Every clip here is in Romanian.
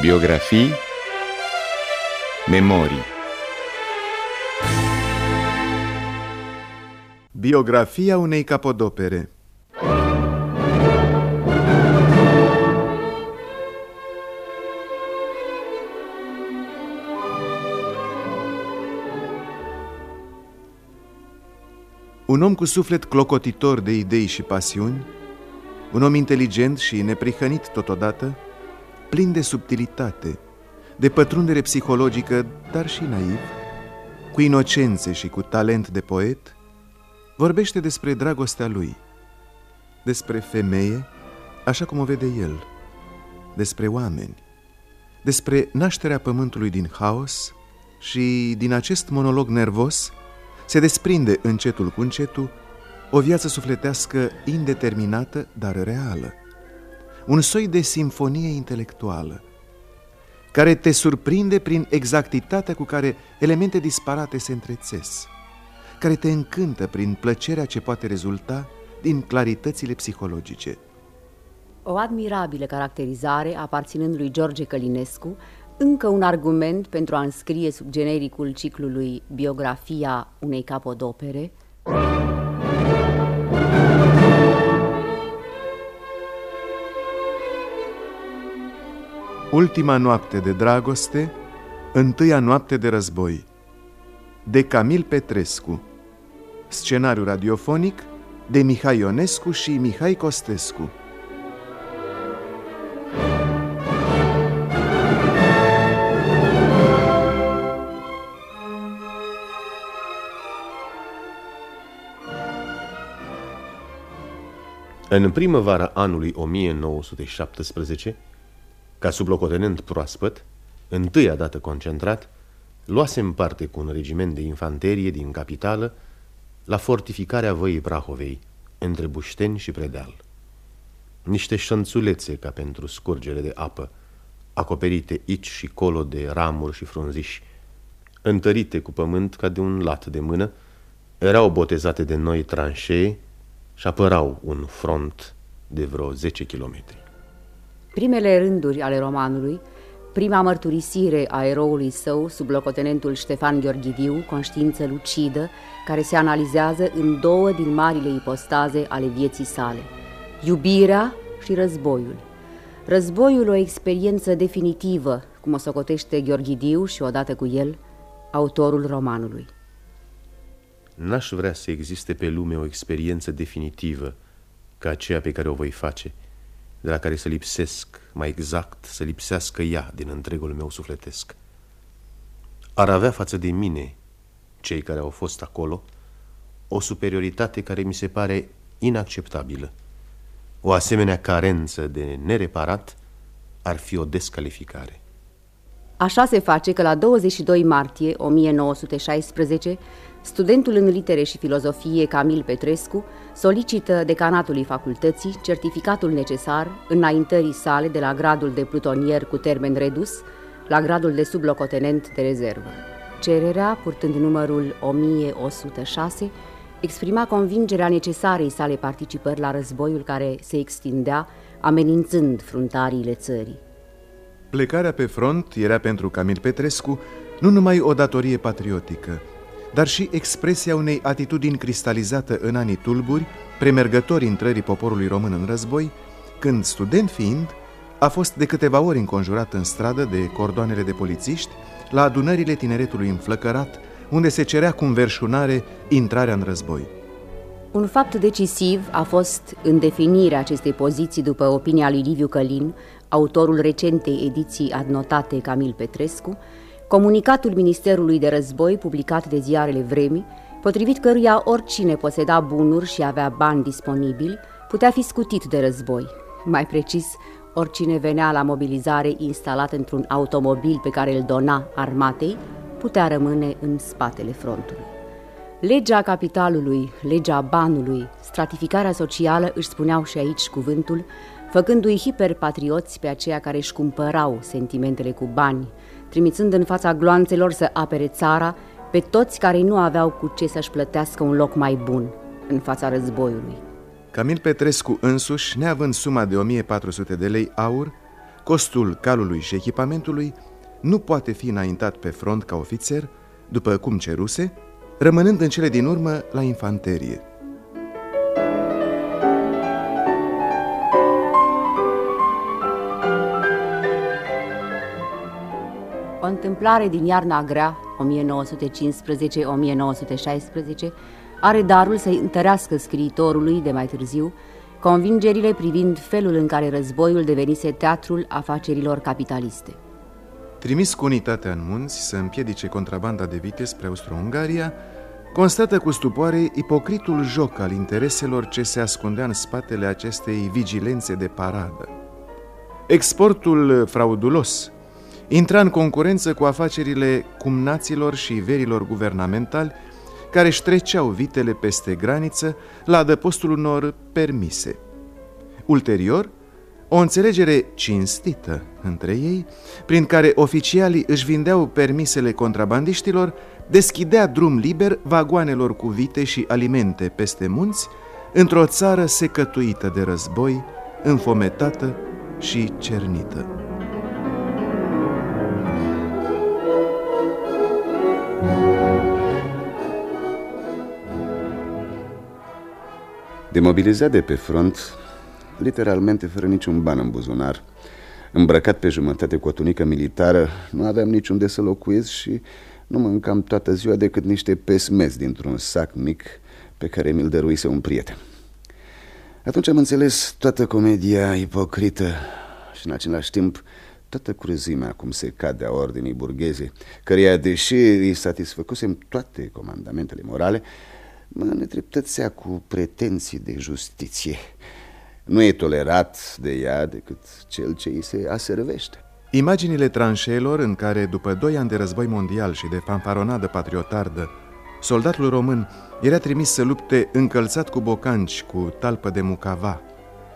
Biografii. Memorii. Biografia unei capodopere. Un om cu suflet clocotitor de idei și pasiuni, un om inteligent și neprihănit totodată, plin de subtilitate, de pătrundere psihologică, dar și naiv, cu inocențe și cu talent de poet, vorbește despre dragostea lui, despre femeie, așa cum o vede el, despre oameni, despre nașterea pământului din haos și din acest monolog nervos se desprinde încetul cu încetul o viață sufletească indeterminată, dar reală un soi de simfonie intelectuală, care te surprinde prin exactitatea cu care elemente disparate se întrețes, care te încântă prin plăcerea ce poate rezulta din claritățile psihologice. O admirabilă caracterizare aparținând lui George Călinescu, încă un argument pentru a înscrie sub genericul ciclului biografia unei capodopere, Ultima noapte de dragoste, întâia noapte de război. De Camil Petrescu. Scenariu radiofonic de Mihai Ionescu și Mihai Costescu. În primăvara anului 1917, ca sublocotenent proaspăt, întâia dată concentrat, luasem parte cu un regiment de infanterie din capitală la fortificarea văii Prahovei, între Bușteni și Predeal. Niște șănțulețe ca pentru scurgere de apă, acoperite aici și colo de ramuri și frunziși, întărite cu pământ ca de un lat de mână, erau botezate de noi tranșee și apărau un front de vreo 10 kilometri. Primele rânduri ale romanului, prima mărturisire a eroului său sub locotenentul Ștefan Gheorghidiu, conștiință lucidă, care se analizează în două din marile ipostaze ale vieții sale, iubirea și războiul. Războiul o experiență definitivă, cum o socotește Gheorghidiu și odată cu el, autorul romanului. N-aș vrea să existe pe lume o experiență definitivă ca aceea pe care o voi face – de la care să lipsesc, mai exact, să lipsească ea din întregul meu sufletesc. Ar avea față de mine, cei care au fost acolo, o superioritate care mi se pare inacceptabilă. O asemenea carență de nereparat ar fi o descalificare. Așa se face că la 22 martie 1916 Studentul în litere și filozofie Camil Petrescu solicită decanatului facultății certificatul necesar înaintării sale de la gradul de plutonier cu termen redus la gradul de sublocotenent de rezervă. Cererea, purtând numărul 1106, exprima convingerea necesarei sale participări la războiul care se extindea, amenințând fruntariile țării. Plecarea pe front era pentru Camil Petrescu nu numai o datorie patriotică, dar și expresia unei atitudini cristalizată în anii tulburi, premergători intrării poporului român în război, când, student fiind, a fost de câteva ori înconjurat în stradă de cordoanele de polițiști la adunările tineretului înflăcărat, unde se cerea cu înverșunare intrarea în război. Un fapt decisiv a fost în definirea acestei poziții după opinia lui Liviu Călin, autorul recentei ediții adnotate Camil Petrescu, Comunicatul Ministerului de Război, publicat de ziarele vremii, potrivit căruia oricine poseda bunuri și avea bani disponibili, putea fi scutit de război. Mai precis, oricine venea la mobilizare instalat într-un automobil pe care îl dona armatei, putea rămâne în spatele frontului. Legea capitalului, legea banului, stratificarea socială își spuneau și aici cuvântul, făcându-i hiperpatrioți pe aceia care își cumpărau sentimentele cu bani, trimițând în fața gloanțelor să apere țara pe toți care nu aveau cu ce să-și plătească un loc mai bun în fața războiului. Camil Petrescu însuși, neavând suma de 1400 de lei aur, costul calului și echipamentului nu poate fi înaintat pe front ca ofițer, după cum ceruse, rămânând în cele din urmă la infanterie. Întâmplare din iarna grea, 1915-1916, are darul să-i întărească scriitorului de mai târziu convingerile privind felul în care războiul devenise teatrul afacerilor capitaliste. Trimis cu unitatea în munți să împiedice contrabanda de vite spre Austro-Ungaria, constată cu stupoare ipocritul joc al intereselor ce se ascundea în spatele acestei vigilențe de paradă. Exportul fraudulos intra în concurență cu afacerile cumnaților și verilor guvernamentali care își treceau vitele peste graniță la adăpostul unor permise. Ulterior, o înțelegere cinstită între ei, prin care oficialii își vindeau permisele contrabandiștilor, deschidea drum liber vagoanelor cu vite și alimente peste munți, într-o țară secătuită de război, înfometată și cernită. Demobilizat de pe front, literalmente fără niciun ban în buzunar, îmbrăcat pe jumătate cu o tunică militară, nu aveam niciun de să locuiesc și nu mâncam toată ziua decât niște pesmezi dintr-un sac mic pe care mi-l dăruise un prieten. Atunci am înțeles toată comedia ipocrită și în același timp toată cruzimea cum se cade a ordinii burgheze, căreia, deși îi satisfăcusem toate comandamentele morale, mă nedreptățea cu pretenții de justiție. Nu e tolerat de ea decât cel ce îi se aservește. Imaginile tranșeelor în care, după doi ani de război mondial și de fanfaronadă patriotardă, soldatul român era trimis să lupte încălțat cu bocanci, cu talpă de mucava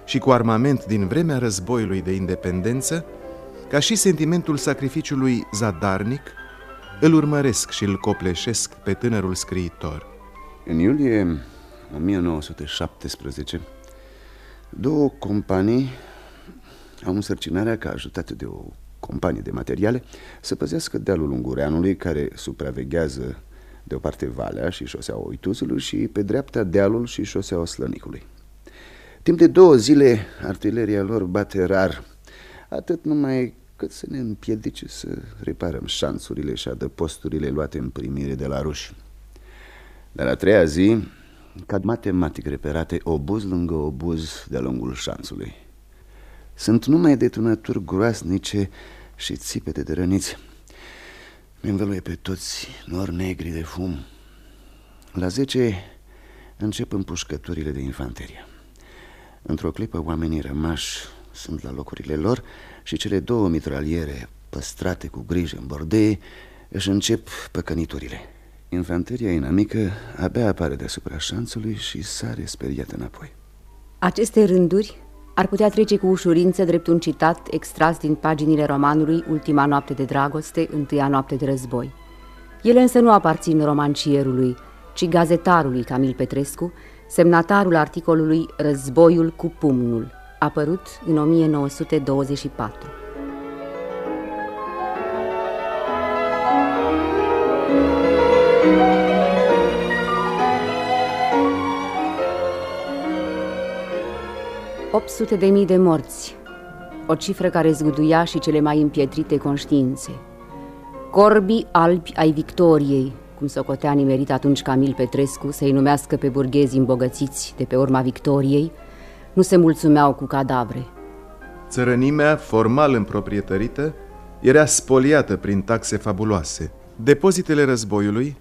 și cu armament din vremea războiului de independență, ca și sentimentul sacrificiului zadarnic, îl urmăresc și îl copleșesc pe tânărul scriitor. În iulie 1917, două companii au însărcinarea ca ajutate de o companie de materiale să păzească dealul Ungureanului care supraveghează de o parte Valea și șoseaua Oituzului și pe dreapta dealul și șoseaua Slănicului. Timp de două zile, artileria lor bate rar, atât numai cât să ne împiedice să reparăm șanțurile și adăposturile luate în primire de la ruși. Dar a treia zi, cad matematic reperate obuz lângă obuz de-a lungul șanțului. Sunt numai detunături groasnice și țipete de răniți. Mi învăluie pe toți nori negri de fum. La zece încep împușcăturile de infanterie. Într-o clipă oamenii rămași sunt la locurile lor și cele două mitraliere păstrate cu grijă în bordei își încep păcăniturile. Infanteria inamică abia apare deasupra șanțului și sare speriat înapoi. Aceste rânduri ar putea trece cu ușurință drept un citat extras din paginile romanului Ultima noapte de dragoste, întâia noapte de război. Ele însă nu aparțin romancierului, ci gazetarului Camil Petrescu, semnatarul articolului Războiul cu pumnul, apărut în 1924. 800 de mii de morți, o cifră care zguduia și cele mai împietrite conștiințe. Corbii albi ai victoriei, cum socotea nimerit atunci Camil Petrescu să-i numească pe burghezi îmbogățiți de pe urma victoriei, nu se mulțumeau cu cadavre. Țărănimea, formal împroprietărită, era spoliată prin taxe fabuloase. Depozitele războiului,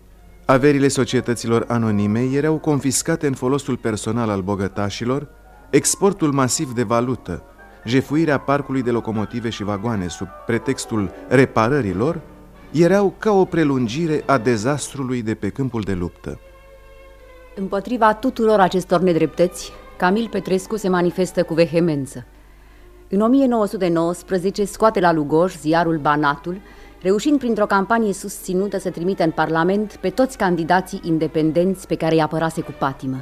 averile societăților anonime erau confiscate în folosul personal al bogătașilor, exportul masiv de valută, jefuirea parcului de locomotive și vagoane sub pretextul reparărilor, erau ca o prelungire a dezastrului de pe câmpul de luptă. Împotriva tuturor acestor nedreptăți, Camil Petrescu se manifestă cu vehemență. În 1919 scoate la Lugoj ziarul Banatul, reușind printr-o campanie susținută să trimite în Parlament pe toți candidații independenți pe care îi apărase cu patimă.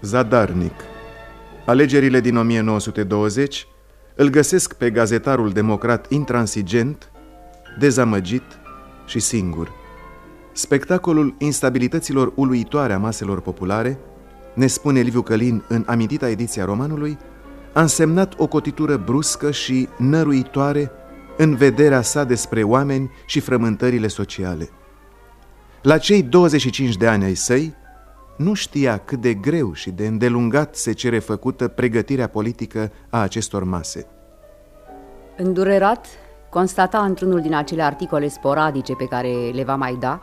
Zadarnic Alegerile din 1920 îl găsesc pe gazetarul democrat intransigent, dezamăgit și singur. Spectacolul instabilităților uluitoare a maselor populare, ne spune Liviu Călin în amintita ediția romanului, a însemnat o cotitură bruscă și năruitoare în vederea sa despre oameni și frământările sociale. La cei 25 de ani ai săi, nu știa cât de greu și de îndelungat se cere făcută pregătirea politică a acestor mase. Îndurerat, constata într-unul din acele articole sporadice pe care le va mai da,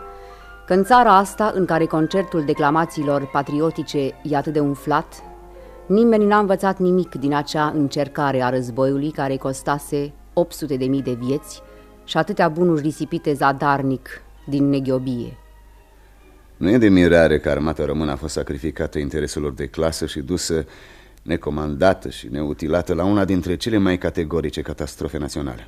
că în țara asta, în care concertul declamațiilor patriotice e atât de umflat, nimeni n-a învățat nimic din acea încercare a războiului care costase 800 de mii de vieți și atâtea bunuri risipite zadarnic din neghiobie. Nu e de mirare că armata română a fost sacrificată intereselor de clasă și dusă necomandată și neutilată la una dintre cele mai categorice catastrofe naționale.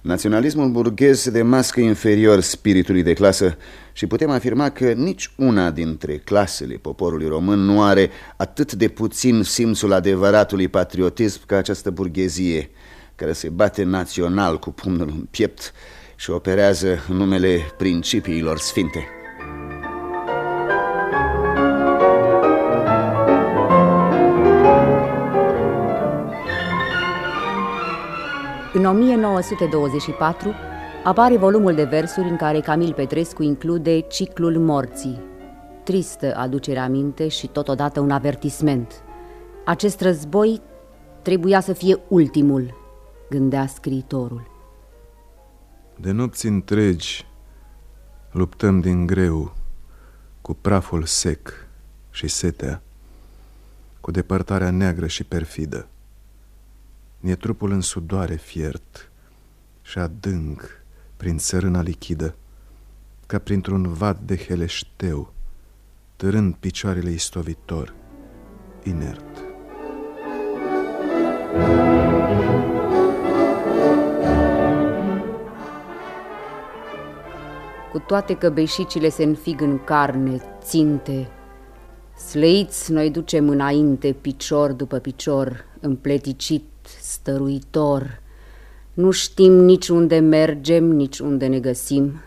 Naționalismul burghez se demască inferior spiritului de clasă și putem afirma că nici una dintre clasele poporului român nu are atât de puțin simțul adevăratului patriotism ca această burghezie, care se bate național cu pumnul în piept și operează în numele principiilor sfinte. În 1924 apare volumul de versuri în care Camil Petrescu include ciclul morții. Tristă aducere aminte și totodată un avertisment. Acest război trebuia să fie ultimul, gândea scriitorul. De nopți întregi luptăm din greu cu praful sec și setea, cu depărtarea neagră și perfidă. E trupul în sudoare fiert și adânc prin țărâna lichidă, ca printr-un vad de heleșteu, târând picioarele istovitor, inert. Cu toate că beșicile se înfig în carne, ținte, Slăiți noi ducem înainte, picior după picior, împleticit stăruitor. Nu știm nici unde mergem, nici unde ne găsim.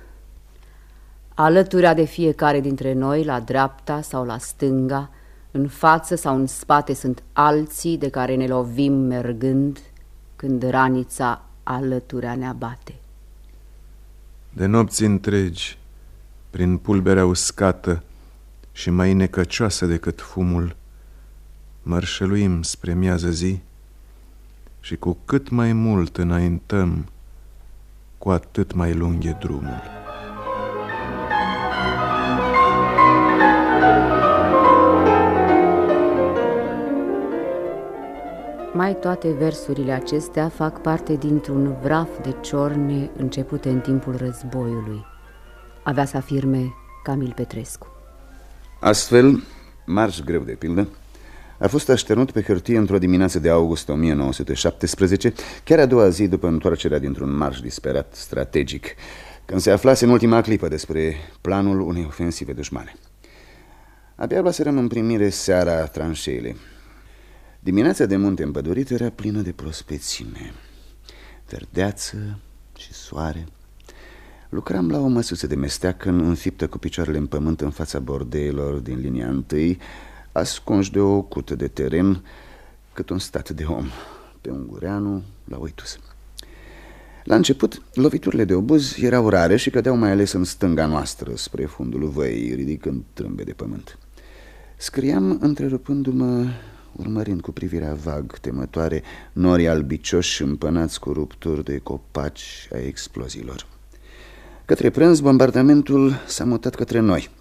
Alăturea de fiecare dintre noi, la dreapta sau la stânga, în față sau în spate sunt alții de care ne lovim mergând când ranița alăturea ne abate. De nopți întregi, prin pulberea uscată și mai necăcioasă decât fumul, mărșăluim spre miază zi, și cu cât mai mult înaintăm, cu atât mai lung e drumul. Mai toate versurile acestea fac parte dintr-un vraf de ciorne începute în timpul războiului. Avea să afirme Camil Petrescu. Astfel, marș greu de pildă, a fost așternut pe hârtie într-o dimineață de august 1917, chiar a doua zi după întoarcerea dintr-un marș disperat strategic, când se aflase în ultima clipă despre planul unei ofensive dușmane. Abia luaserăm în primire seara tranșeile. Dimineața de munte împădurit era plină de prospețime, verdeață și soare. Lucram la o măsuță de mesteacă înfiptă cu picioarele în pământ în fața bordeilor din linia întâi, ascunși de o cută de teren, cât un stat de om, pe Ungureanu, la Uitus. La început, loviturile de obuz erau rare și cădeau mai ales în stânga noastră, spre fundul văii, ridicând trâmbe de pământ. Scriam, întrerupându-mă, urmărind cu privirea vag, temătoare, norii albicioși împănați cu rupturi de copaci a exploziilor. Către prânz, bombardamentul s-a mutat către noi –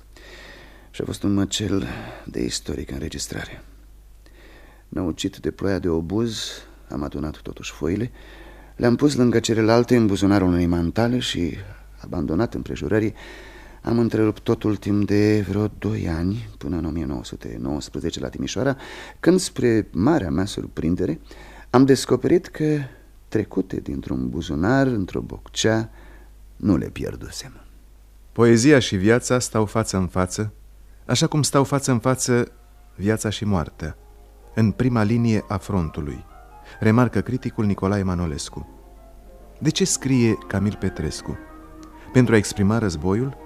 și a fost un măcel de istorică înregistrare. Năucit de ploaia de obuz, am adunat totuși foile, le-am pus lângă celelalte în buzunarul unei mantale și, abandonat împrejurării, am întrerupt totul timp de vreo doi ani, până în 1919 la Timișoara, când, spre marea mea surprindere, am descoperit că, trecute dintr-un buzunar într-o boccea, nu le pierdusem. Poezia și viața stau față în față, așa cum stau față în față viața și moartea, în prima linie a frontului, remarcă criticul Nicolae Manolescu. De ce scrie Camil Petrescu? Pentru a exprima războiul?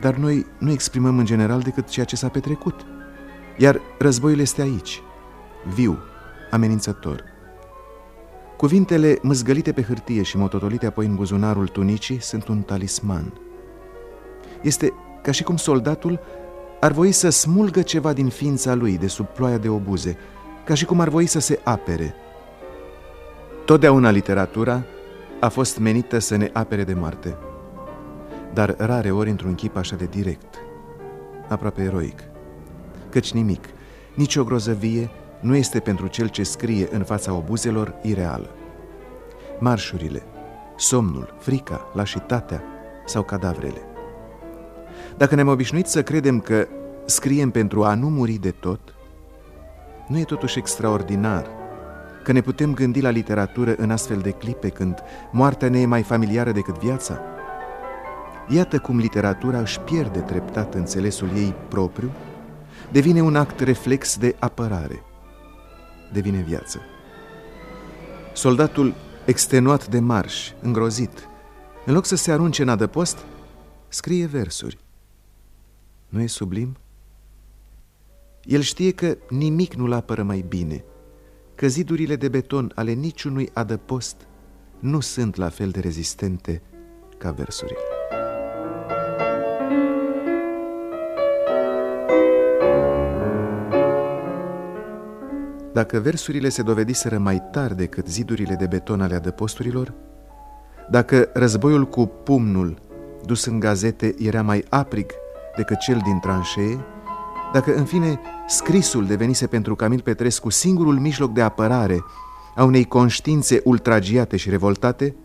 Dar noi nu exprimăm în general decât ceea ce s-a petrecut. Iar războiul este aici, viu, amenințător. Cuvintele măzgălite pe hârtie și mototolite apoi în buzunarul tunicii sunt un talisman. Este ca și cum soldatul ar voi să smulgă ceva din ființa lui de sub ploaia de obuze, ca și cum ar voi să se apere. Totdeauna literatura a fost menită să ne apere de moarte, dar rare ori într-un chip așa de direct, aproape eroic, căci nimic, nicio grozăvie nu este pentru cel ce scrie în fața obuzelor ireală. Marșurile, somnul, frica, lașitatea sau cadavrele. Dacă ne-am obișnuit să credem că scriem pentru a nu muri de tot, nu e totuși extraordinar că ne putem gândi la literatură în astfel de clipe când moartea ne e mai familiară decât viața? Iată cum literatura își pierde treptat înțelesul ei propriu, devine un act reflex de apărare, devine viață. Soldatul extenuat de marș, îngrozit, în loc să se arunce în adăpost, scrie versuri. Nu e sublim? El știe că nimic nu-l apără mai bine, că zidurile de beton ale niciunui adăpost nu sunt la fel de rezistente ca versurile. Dacă versurile se dovediseră mai tari decât zidurile de beton ale adăposturilor, dacă războiul cu pumnul dus în gazete era mai aprig decât cel din tranșee, dacă, în fine, scrisul devenise pentru Camil Petrescu singurul mijloc de apărare a unei conștiințe ultragiate și revoltate,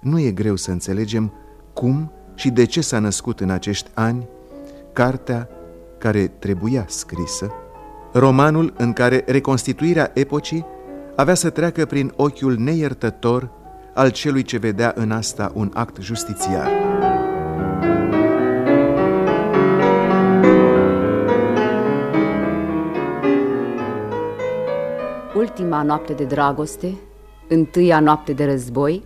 nu e greu să înțelegem cum și de ce s-a născut în acești ani cartea care trebuia scrisă, romanul în care reconstituirea epocii avea să treacă prin ochiul neiertător al celui ce vedea în asta un act justițiar. Ultima noapte de dragoste, întâia noapte de război,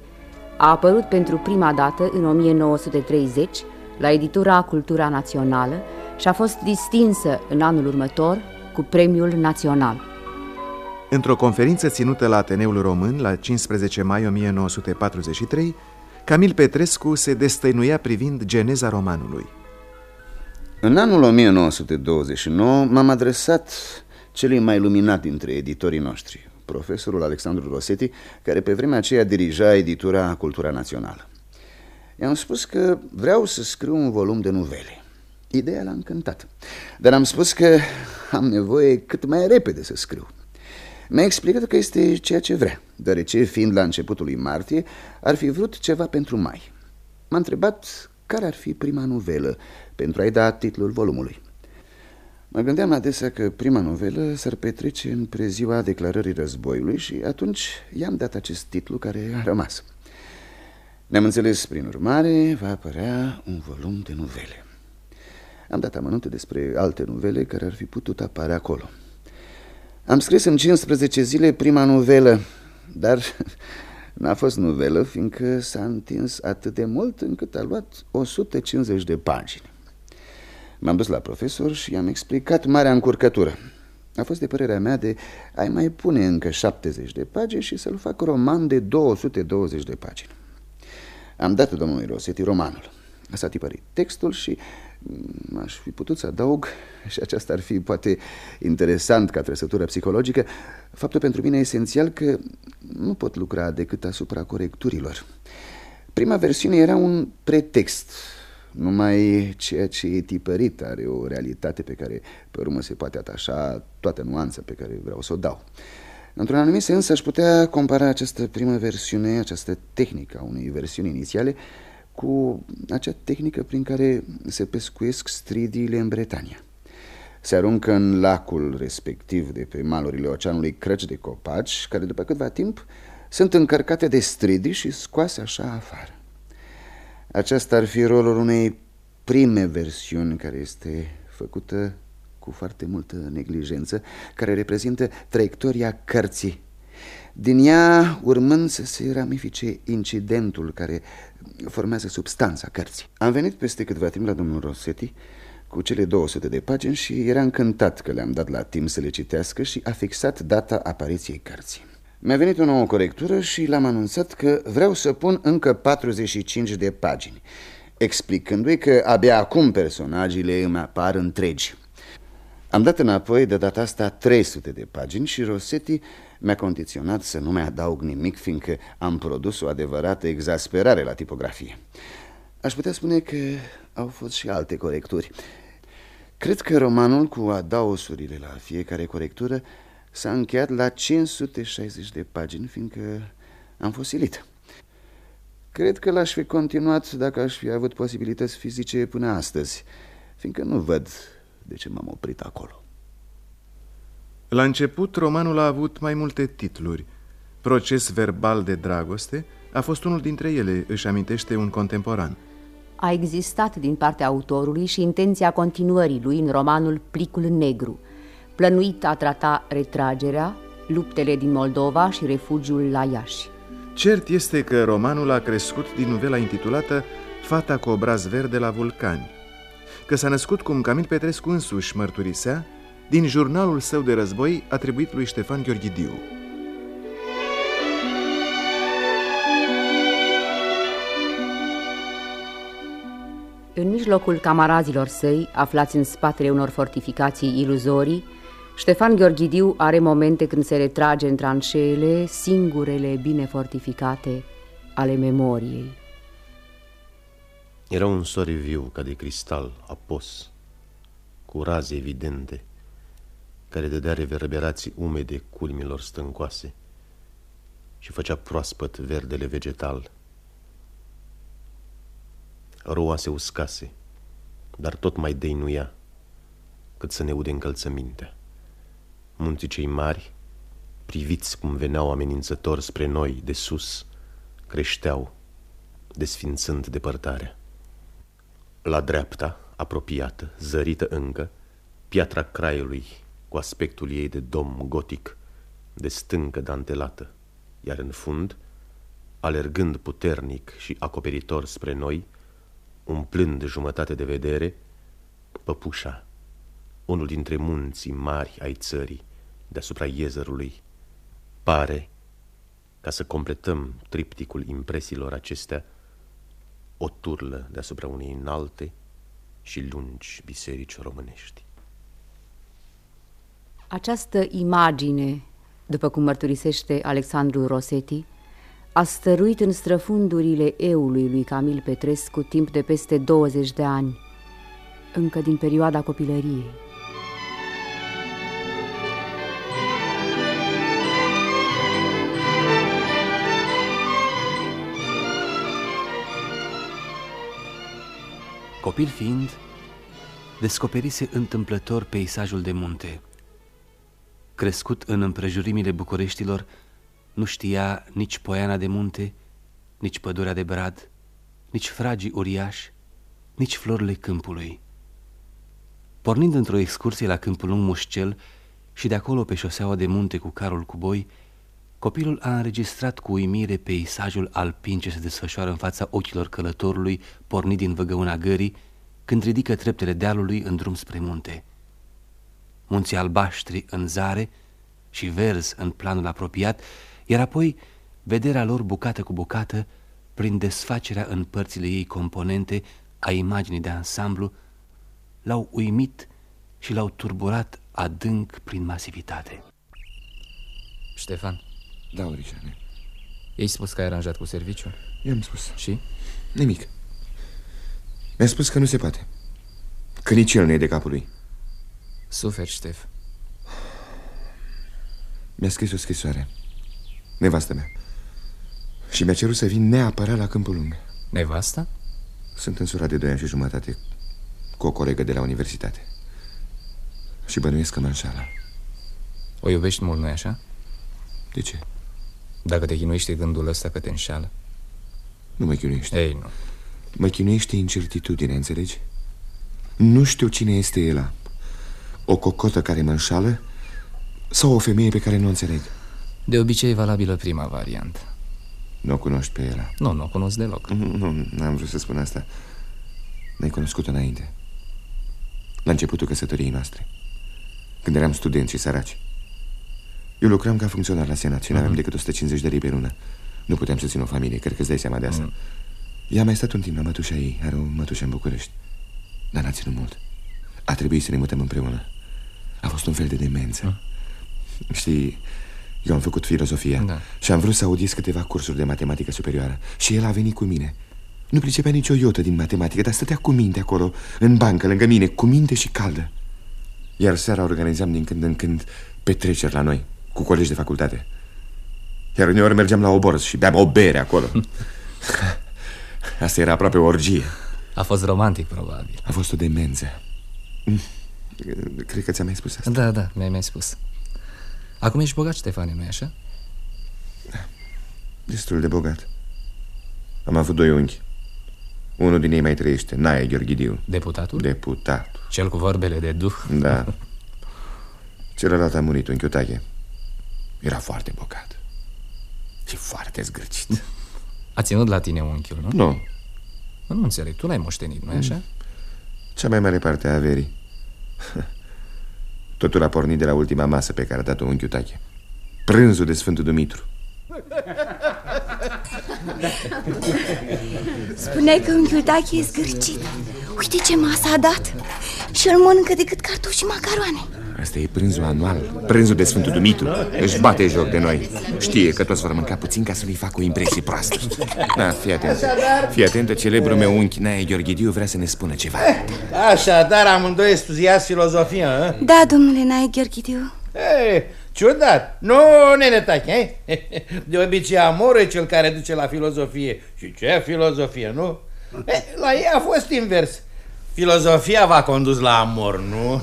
a apărut pentru prima dată în 1930 la editura Cultura Națională și a fost distinsă în anul următor cu Premiul Național. Într-o conferință ținută la Ateneul Român la 15 mai 1943, Camil Petrescu se destăinuia privind geneza romanului. În anul 1929 m-am adresat celui mai luminat dintre editorii noștri, profesorul Alexandru Rosetti, care pe vremea aceea dirija editura Cultura Națională. I-am spus că vreau să scriu un volum de novele. Ideea l-a încântat, dar am spus că am nevoie cât mai repede să scriu. Mi-a explicat că este ceea ce vrea, deoarece, fiind la începutul lui martie, ar fi vrut ceva pentru mai. M-a întrebat care ar fi prima novelă pentru a-i da titlul volumului. Mă gândeam adesea că prima novelă s-ar petrece în preziua declarării războiului și atunci i-am dat acest titlu care a rămas. Ne-am înțeles, prin urmare, va apărea un volum de novele. Am dat amănunte despre alte novele care ar fi putut apare acolo. Am scris în 15 zile prima novelă, dar n-a fost novelă, fiindcă s-a întins atât de mult încât a luat 150 de pagini. M-am dus la profesor și i-am explicat marea încurcătură. A fost de părerea mea de a mai pune încă 70 de pagini și să-l fac roman de 220 de pagini. Am dat domnului Rosetti romanul. S-a tipărit textul și mm, aș fi putut să adaug, și aceasta ar fi poate interesant ca trăsătură psihologică, faptul pentru mine esențial că nu pot lucra decât asupra corecturilor. Prima versiune era un pretext numai ceea ce e tipărit are o realitate pe care pe urmă se poate atașa toată nuanța pe care vreau să o dau. Într-un anumit sens aș putea compara această primă versiune, această tehnică a unei versiuni inițiale cu acea tehnică prin care se pescuiesc stridiile în Bretania. Se aruncă în lacul respectiv de pe malurile oceanului crăci de copaci, care după câtva timp sunt încărcate de stridii și scoase așa afară. Aceasta ar fi rolul unei prime versiuni care este făcută cu foarte multă neglijență, care reprezintă traiectoria cărții Din ea urmând să se ramifice incidentul care formează substanța cărții. Am venit peste câteva timp la domnul Rossetti cu cele 200 de pagini și era încântat că le-am dat la timp să le citească și a fixat data apariției cărții. Mi-a venit o nouă corectură și l-am anunțat că vreau să pun încă 45 de pagini, explicându-i că abia acum personajele îmi apar întregi. Am dat înapoi de data asta 300 de pagini și Rossetti mi-a condiționat să nu mai adaug nimic, fiindcă am produs o adevărată exasperare la tipografie. Aș putea spune că au fost și alte corecturi. Cred că romanul cu adausurile la fiecare corectură s-a încheiat la 560 de pagini, fiindcă am fost silit. Cred că l-aș fi continuat dacă aș fi avut posibilități fizice până astăzi, fiindcă nu văd de ce m-am oprit acolo. La început, romanul a avut mai multe titluri. Proces verbal de dragoste a fost unul dintre ele, își amintește un contemporan. A existat din partea autorului și intenția continuării lui în romanul Plicul Negru, plănuit a trata retragerea, luptele din Moldova și refugiul la Iași. Cert este că romanul a crescut din novela intitulată Fata cu obraz verde la vulcani, că s-a născut cum Camil Petrescu însuși mărturisea din jurnalul său de război atribuit lui Ștefan Gheorghidiu. În mijlocul camarazilor săi, aflați în spatele unor fortificații iluzorii, Ștefan Gheorghidiu are momente când se retrage în tranșeele singurele bine fortificate ale memoriei. Era un soare viu ca de cristal apos, cu raze evidente, care dădea reverberații umede culmilor stâncoase și făcea proaspăt verdele vegetal. Roa se uscase, dar tot mai deinuia, cât să ne ude încălțămintea. Munții cei mari, priviți cum veneau amenințători spre noi de sus, creșteau, desfințând depărtarea. La dreapta, apropiată, zărită încă, piatra craiului cu aspectul ei de dom gotic, de stâncă dantelată, iar în fund, alergând puternic și acoperitor spre noi, umplând jumătate de vedere, păpușa, unul dintre munții mari ai țării, deasupra iezărului, pare, ca să completăm tripticul impresiilor acestea, o turlă deasupra unei înalte și lungi biserici românești. Această imagine, după cum mărturisește Alexandru Rosetti, a stăruit în străfundurile eului lui Camil Petrescu timp de peste 20 de ani, încă din perioada copilăriei. Copil fiind, descoperise întâmplător peisajul de munte. Crescut în împrejurimile Bucureștilor, nu știa nici poiana de munte, nici pădurea de brad, nici fragii uriași, nici florile câmpului. Pornind într-o excursie la câmpul lung Mușcel și de acolo pe șoseaua de munte cu carul cu boi, copilul a înregistrat cu uimire peisajul alpin ce se desfășoară în fața ochilor călătorului pornit din văgăuna gării când ridică treptele dealului în drum spre munte. Munții albaștri în zare și verzi în planul apropiat, iar apoi vederea lor bucată cu bucată prin desfacerea în părțile ei componente a imaginii de ansamblu, l-au uimit și l-au turburat adânc prin masivitate. Ștefan, Da, Orișane. ei spus că ai aranjat cu serviciul? I-am spus. Și? Nimic. Mi-a spus că nu se poate. Că nici el nu e de capul lui. Suferi, Ștef. Mi-a scris o scrisoare. Nevastă mea. Și mi-a cerut să vin neapărat la Câmpul Lung. Nevasta? Sunt însurat de doi ani și jumătate cu o colegă de la universitate. Și bănuiesc că mă înșală. O iubești mult, nu-i așa? De ce? Dacă te chinuiește gândul ăsta că te înșală. Nu mă chinuiește. Ei, nu. Mă chinuiește incertitudinea, înțelegi? Nu știu cine este el. O cocotă care mă înșală sau o femeie pe care nu o înțeleg. De obicei valabilă prima variantă. Nu o cunoști pe ea? Nu, nu o cunosc deloc. Nu, nu am vrut să spun asta. Ne-ai cunoscut înainte. La începutul căsătoriei noastre. Când eram studenți și săraci. Eu lucram ca funcționar la Senat și n-aveam uh -huh. decât 150 de lei pe lună. Nu puteam să țin o familie, cred că îți dai seama de asta. Uh -huh. Ea a mai stat un timp la mătușa ei, are o mătușă în București. Dar n-a ținut mult. A trebuit să ne mutăm împreună. A fost un fel de demență. Uh -huh. Știi, eu am făcut filozofia da. și am vrut să audiez câteva cursuri de matematică superioară. Și el a venit cu mine. Nu pricepea nicio iotă din matematică, dar stătea cu minte acolo, în bancă, lângă mine, cu minte și caldă. Iar seara organizam din când în când petreceri la noi, cu colegi de facultate. Iar uneori mergeam la oborz și beam o bere acolo. Asta era aproape o orgie. A fost romantic, probabil. A fost o demență. Mm. Cred că ți-am mai spus asta. Da, da, mi-ai mai spus. Acum ești bogat, Ștefane, nu-i așa? Da, destul de bogat. Am avut doi unchi. Unul din ei mai trăiește, Nae Gheorghidiu. Deputatul? Deputatul. Cel cu vorbele de duh? Da. Celălalt a murit, unchiul Tache. Era foarte bogat. Și foarte zgârcit. A ținut la tine unchiul, nu? Nu. Nu înțeleg, tu l-ai moștenit, nu-i așa? Cea mai mare parte a averii. Totul a pornit de la ultima masă pe care a dat-o unchiul Tache. Prânzul de Sfântul Dumitru. Spuneai că unchiul Tache e zgârcit. Uite ce masă a dat. Și îl mănâncă decât cartofi și macaroane. Asta e prânzul anual, prânzul de Sfântul Dumitru. Își bate joc de noi. Știe că toți vor mânca puțin ca să nu-i facă o impresie proastă. Da, fii atent. Fii atentă, celebrul meu unchi Nae Gheorghidiu vrea să ne spună ceva. Așadar, amândoi studiați filozofia, a? Da, domnule Nae Gheorghidiu. Ei, ciudat. Nu, nene tache, De obicei amor e cel care duce la filozofie. Și ce filozofie, nu? E, la ei a fost invers Filozofia v-a condus la amor, nu?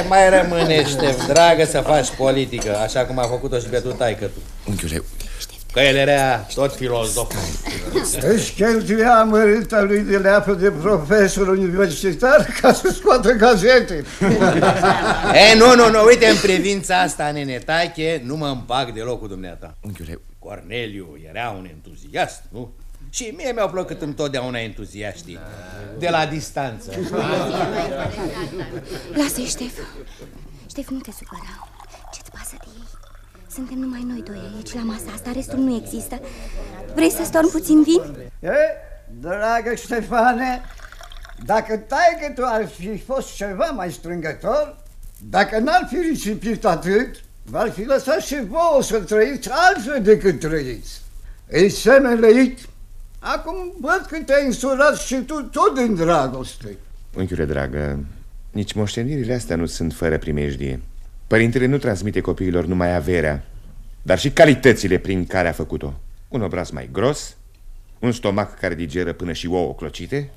e, mai rămâne, Ștef, dragă, să faci politică, așa cum a făcut-o și pe tu taică tu. Unchiule, Că el era tot filozof. Își cheltuia mărita lui de leapă de profesor universitar ca să scoată gazete. e, nu, nu, nu, uite, în privința asta, nene tache, nu mă împac deloc cu dumneata. Unchiule, Corneliu era un entuziast, nu? Și mie mi-au plăcut întotdeauna entuziaștii. De la distanță. Lasă-i, Ștef. Ștef, nu te supăra. Ce-ți pasă de ei? Suntem numai noi doi aici la masa asta. Restul nu există. Vrei să storm puțin vin? E, dragă Ștefane Dacă tai că tu ar fi fost ceva mai strângător Dacă n-ar fi risipit atât V-ar fi lăsat și vouă să trăiți altfel decât trăiți. Îi semeleit Acum văd că te-ai însurat și tu tot din dragoste. Unchiule dragă, nici moștenirile astea nu sunt fără primejdie. Părintele nu transmite copiilor numai averea, dar și calitățile prin care a făcut-o. Un obraz mai gros, un stomac care digeră până și ouă clocite,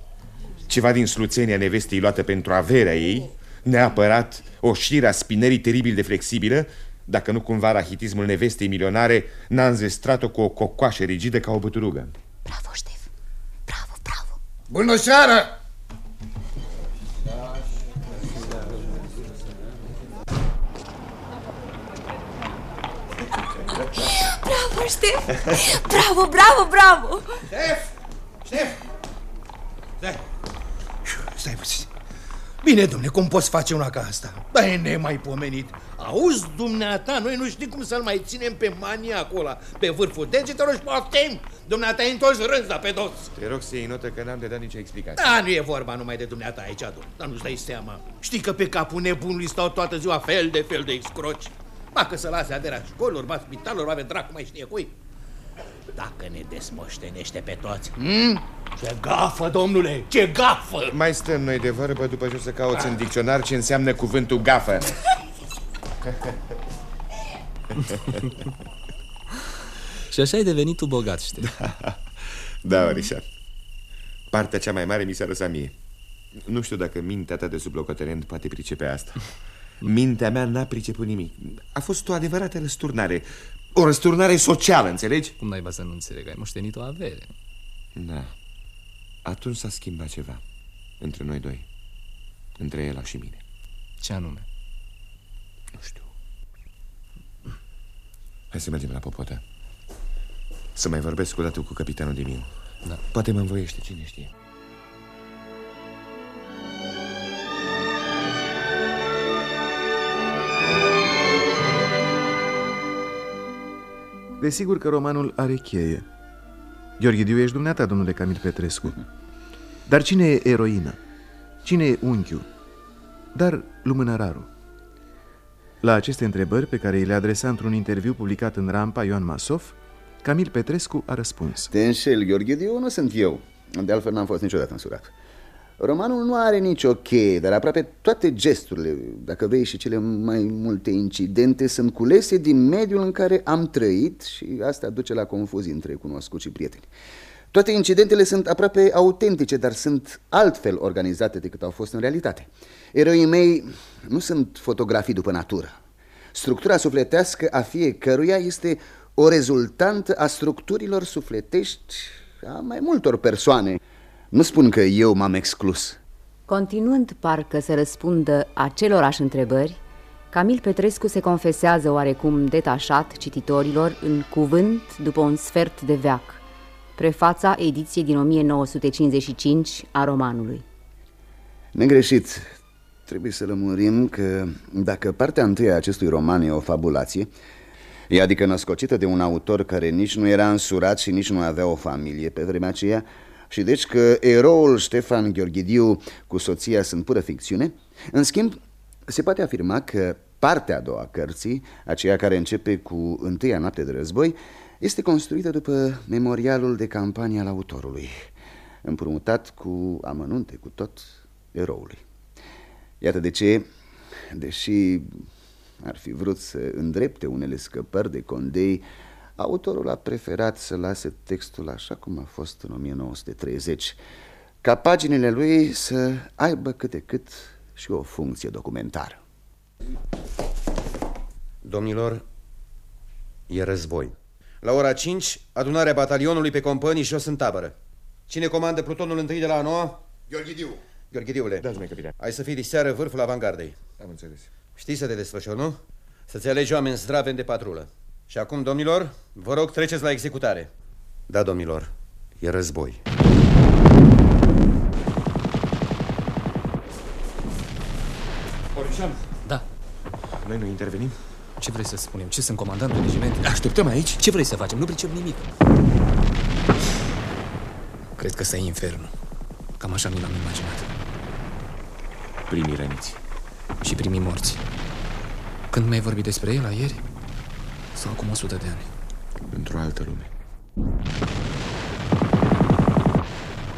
ceva din sluțenia nevestei luată pentru averea ei, neapărat o șira spinării teribil de flexibilă, dacă nu cumva rahitismul nevestei milionare n-a înzestrat-o cu o cocoașă rigidă ca o băturugă. Bravo, Ștef! Bravo, bravo! Bună seara! Bravo, Ștef! Bravo, bravo, bravo! Ștef! Ștef! Stai! Stai puțin. Bine, domne, cum poți face una ca asta? Da, e nemaipomenit. Auzi, dumneata, noi nu știm cum să-l mai ținem pe mania acolo, pe vârful degetelor și poftim. Dumneata e întors rânza pe toți. Te rog să iei notă că n-am de dat nicio explicație. Da, nu e vorba numai de dumneata aici, domn. Dar nu-ți dai seama. Știi că pe capul nebunului stau toată ziua fel de fel de excroci. Ba că să lase aderea școlilor, ba spitalelor, ba dracu mai știe cui. Dacă ne desmoștenește pe toți. Hmm? Ce gafă, domnule, ce gafă! Mai stăm noi de vorbă după ce o să cauți în dicționar ce înseamnă cuvântul gafă. Și așa ai devenit tu bogat, știi? Da, Orișa. Partea cea mai mare mi s-a lăsat mie. Nu știu dacă mintea ta de sublocotenent poate pricepe asta. Mintea mea n-a priceput nimic. A fost o adevărată răsturnare. O răsturnare socială, înțelegi? Cum naiba să nu înțeleg? Ai moștenit o avere. Da. Atunci s-a schimbat ceva între noi doi. Între el și mine. Ce anume? Nu știu. Hai să mergem la Popota. Să mai vorbesc cu dată cu capitanul Dimiu. Da. Poate mă învoiește, cine știe. Desigur că romanul are cheie. Gheorghe Diu, ești dumneata, domnule Camil Petrescu. Dar cine e eroina? Cine e unchiul? Dar lumânărarul? La aceste întrebări, pe care îi le adresa într-un interviu publicat în Rampa Ioan Masov, Camil Petrescu a răspuns. Te înșel, Gheorghe Diu, nu sunt eu. De altfel n-am fost niciodată însurat. Romanul nu are nicio cheie, dar aproape toate gesturile, dacă vei și cele mai multe incidente, sunt culese din mediul în care am trăit și asta duce la confuzii între cunoscuți și prieteni. Toate incidentele sunt aproape autentice, dar sunt altfel organizate decât au fost în realitate. Eroii mei nu sunt fotografii după natură. Structura sufletească a fiecăruia este o rezultantă a structurilor sufletești a mai multor persoane. Nu spun că eu m-am exclus. Continuând parcă să răspundă acelorași întrebări, Camil Petrescu se confesează oarecum detașat cititorilor în cuvânt după un sfert de veac, prefața ediției din 1955 a romanului. Negreșit, trebuie să lămurim că dacă partea întâi a acestui roman e o fabulație, e adică născocită de un autor care nici nu era însurat și nici nu avea o familie pe vremea aceea, și deci că eroul Ștefan Gheorghidiu cu soția sunt pură ficțiune, în schimb, se poate afirma că partea a doua cărții, aceea care începe cu întâia noapte de război, este construită după memorialul de campanie al autorului, împrumutat cu amănunte, cu tot eroului. Iată de ce, deși ar fi vrut să îndrepte unele scăpări de condei, autorul a preferat să lase textul așa cum a fost în 1930, ca paginile lui să aibă câte cât și o funcție documentară. Domnilor, e război. La ora 5, adunarea batalionului pe companii jos în tabără. Cine comandă plutonul întâi de la a noua? Gheorghidiu. Gheorghidiule. Da, domnule capitan. Ai să fii diseară vârful avangardei. Am înțeles. Știi să te desfășori, nu? Să-ți alegi oameni zdraveni de patrulă. Și acum, domnilor, vă rog, treceți la executare. Da, domnilor, e război. Orișan. Da. Noi nu intervenim? Ce vrei să spunem? Ce sunt comandant de regiment? Așteptăm aici? Ce vrei să facem? Nu pricep nimic. Cred că ăsta e infernul. Cam așa mi l-am imaginat. Primii răniți. Și primii morți. Când mi-ai vorbit despre el, ieri? Sau acum 100 de ani? Într-o altă lume.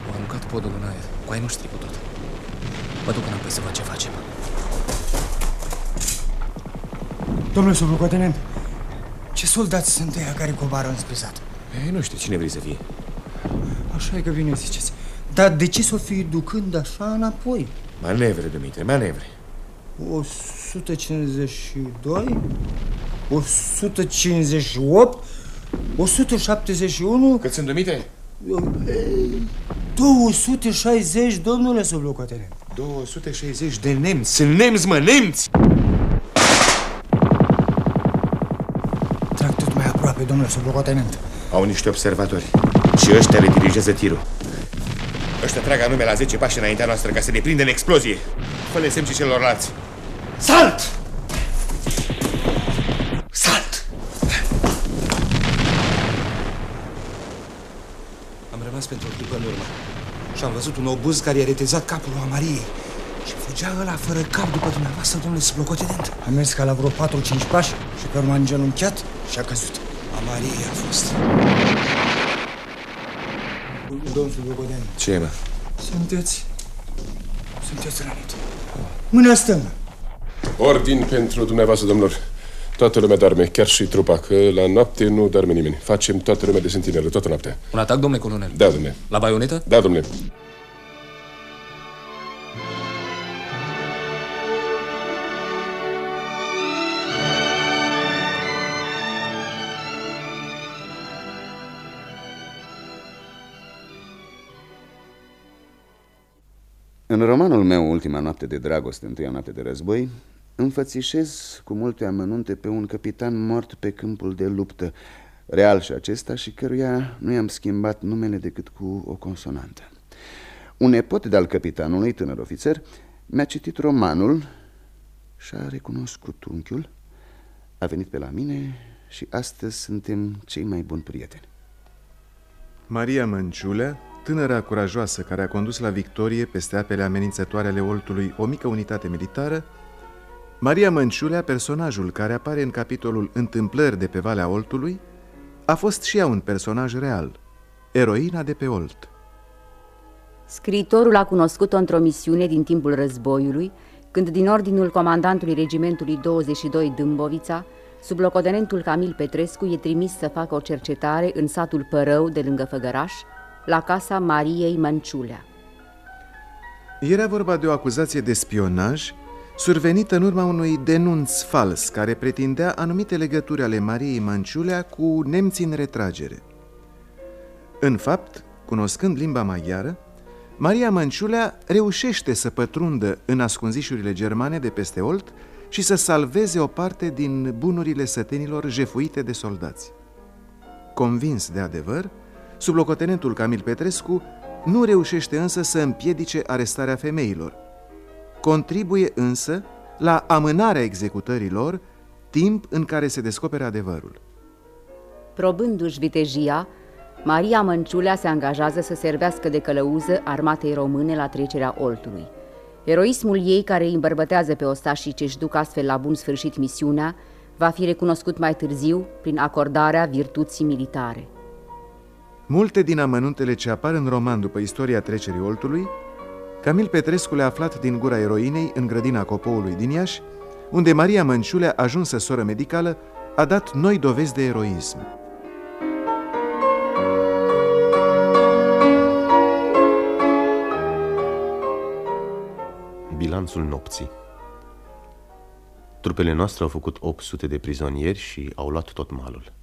Au aruncat podul în aer. Cu ai noștri cu tot. Mă duc înapoi să văd ce facem. Domnule sublocotenent, ce soldați sunt ăia care coboară înspre sat? Ei, nu știu cine vrei să fie. Așa e că bine ziceți. Dar de ce să o fi ducând așa înapoi? Manevre, Dumitru, manevre. 152, 158, 171... Cât sunt, Dumitru? 260, domnule sublocotenent. 260 de nemți. Sunt nemți, mă, nemți! Trag tot mai aproape, domnule sublocotenent. Au niște observatori. Și ăștia le dirigează tirul. Ăștia trag anume la 10 pași înaintea noastră ca să ne prindă în explozie. Fă-le semn și celorlalți. Salt! Salt! Am rămas pentru o clipă în urmă. Și am văzut un obuz care i-a retezat capul lui Mariei. Și fugea ăla fără cap după dumneavoastră, domnule sublocotenent. Am mers ca la vreo 4-5 pași și pe urmă am genunchiat și a căzut. Amarie a fost. Domnul sublocotenent, Ce, mă? sunteți... Sunteți rănit. Mâna stângă. Ordin pentru dumneavoastră, domnilor. Toată lumea doarme, chiar și trupa, că la noapte nu doarme nimeni. Facem toată lumea de sentinelă, toată noaptea. Un atac, domnule colonel? Da, domnule. La baionetă? Da, domnule. În romanul meu, Ultima noapte de dragoste, întâia noapte de război, înfățișez cu multe amănunte pe un capitan mort pe câmpul de luptă, real și acesta, și căruia nu i-am schimbat numele decât cu o consonantă. Un nepot de-al capitanului, tânăr ofițer, mi-a citit romanul și a recunoscut unchiul, a venit pe la mine și astăzi suntem cei mai buni prieteni. Maria Mănciulea, tânăra curajoasă care a condus la victorie peste apele amenințătoare ale Oltului o mică unitate militară, Maria Mănciulea, personajul care apare în capitolul Întâmplări de pe Valea Oltului, a fost și ea un personaj real, eroina de pe Olt. Scriitorul a cunoscut-o într-o misiune din timpul războiului, când din ordinul comandantului regimentului 22 Dâmbovița, sublocotenentul Camil Petrescu e trimis să facă o cercetare în satul Părău de lângă Făgăraș, la casa Mariei Mănciulea. Era vorba de o acuzație de spionaj survenită în urma unui denunț fals care pretindea anumite legături ale Mariei Manciulea cu nemții în retragere. În fapt, cunoscând limba maghiară, Maria Manciulea reușește să pătrundă în ascunzișurile germane de peste Olt și să salveze o parte din bunurile sătenilor jefuite de soldați. Convins de adevăr, sublocotenentul Camil Petrescu nu reușește însă să împiedice arestarea femeilor. Contribuie însă la amânarea executărilor, timp în care se descoperă adevărul. Probându-și vitejia, Maria Mănciulea se angajează să servească de călăuză armatei române la trecerea Oltului. Eroismul ei, care îi îmbărbătează pe ostașii ce-și duc astfel la bun sfârșit misiunea, va fi recunoscut mai târziu prin acordarea virtuții militare. Multe din amănuntele ce apar în roman după istoria trecerii Oltului, Camil Petrescu le-a aflat din gura eroinei în grădina Copoului din Iași, unde Maria Mănciulea, ajunsă soră medicală, a dat noi dovezi de eroism. Bilanțul nopții Trupele noastre au făcut 800 de prizonieri și au luat tot malul.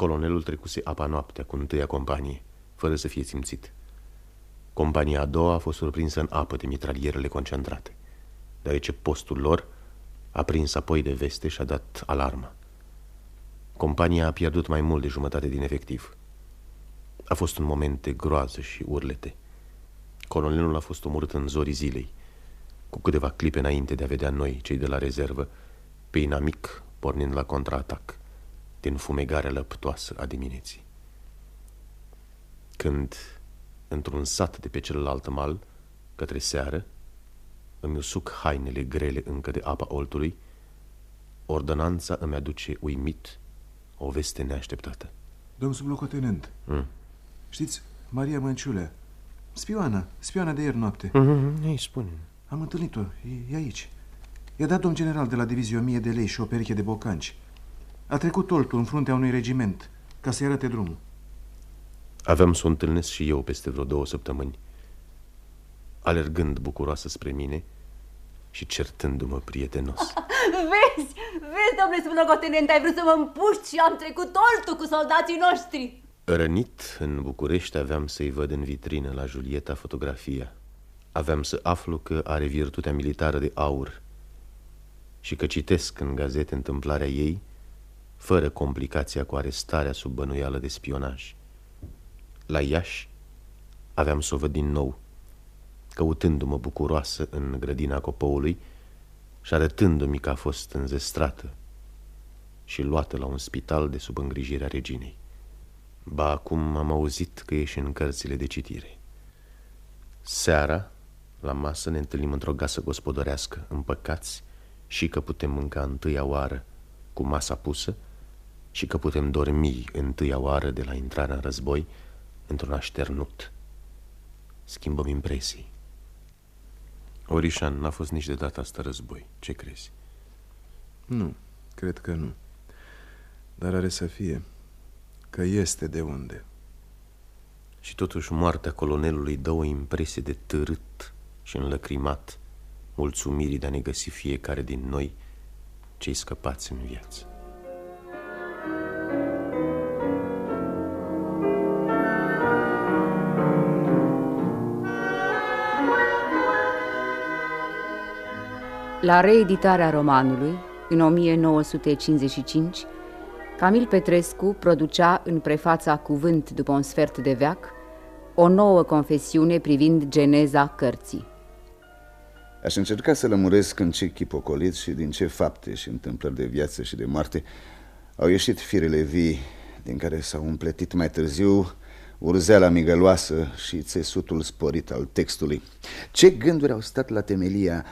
Colonelul trecuse apa noaptea cu întâia companie, fără să fie simțit. Compania a doua a fost surprinsă în apă de mitralierele concentrate, deoarece postul lor a prins apoi de veste și a dat alarmă. Compania a pierdut mai mult de jumătate din efectiv. A fost un moment de groază și urlete. Colonelul a fost omorât în zorii zilei, cu câteva clipe înainte de a vedea noi, cei de la rezervă, pe inamic pornind la contraatac din fumegarea lăptoasă a dimineții. Când, într-un sat de pe celălalt mal, către seară, îmi usuc hainele grele încă de apa oltului, ordonanța îmi aduce uimit o veste neașteptată. Domn sublocotenent, mm. știți, Maria Mănciulea, spioana, spioana de ieri noapte. Mm-hmm, ei spune. Am întâlnit-o, e, e aici. I-a dat domn general de la divizie o mie de lei și o pereche de bocanci. A trecut toltul în fruntea unui regiment ca să-i arate drumul. Aveam să o întâlnesc și eu peste vreo două săptămâni, alergând bucuroasă spre mine și certându-mă prietenos. Vezi, vezi, domnule sublocotenent, ai vrut să mă împuști și am trecut toltul cu soldații noștri. Rănit în București aveam să-i văd în vitrină la Julieta fotografia. Aveam să aflu că are virtutea militară de aur și că citesc în gazete întâmplarea ei fără complicația cu arestarea sub bănuială de spionaj. La Iași aveam să o văd din nou, căutându-mă bucuroasă în grădina copoului și arătându-mi că a fost înzestrată și luată la un spital de sub îngrijirea reginei. Ba, acum am auzit că ești în cărțile de citire. Seara, la masă, ne întâlnim într-o gasă gospodărească, împăcați, și că putem mânca întâia oară cu masa pusă și că putem dormi întâia oară de la intrarea în război într-un așternut. Schimbăm impresii. Orișan n-a fost nici de data asta război. Ce crezi? Nu, cred că nu. Dar are să fie că este de unde. Și totuși moartea colonelului dă o impresie de târât și înlăcrimat mulțumirii de a ne găsi fiecare din noi cei scăpați în viață. La reeditarea romanului, în 1955, Camil Petrescu producea în prefața Cuvânt după un sfert de veac o nouă confesiune privind geneza cărții. Aș încerca să lămuresc în ce chip ocolit și din ce fapte și întâmplări de viață și de moarte au ieșit firele vii din care s-au împletit mai târziu urzeala migăloasă și țesutul sporit al textului. Ce gânduri au stat la temelia?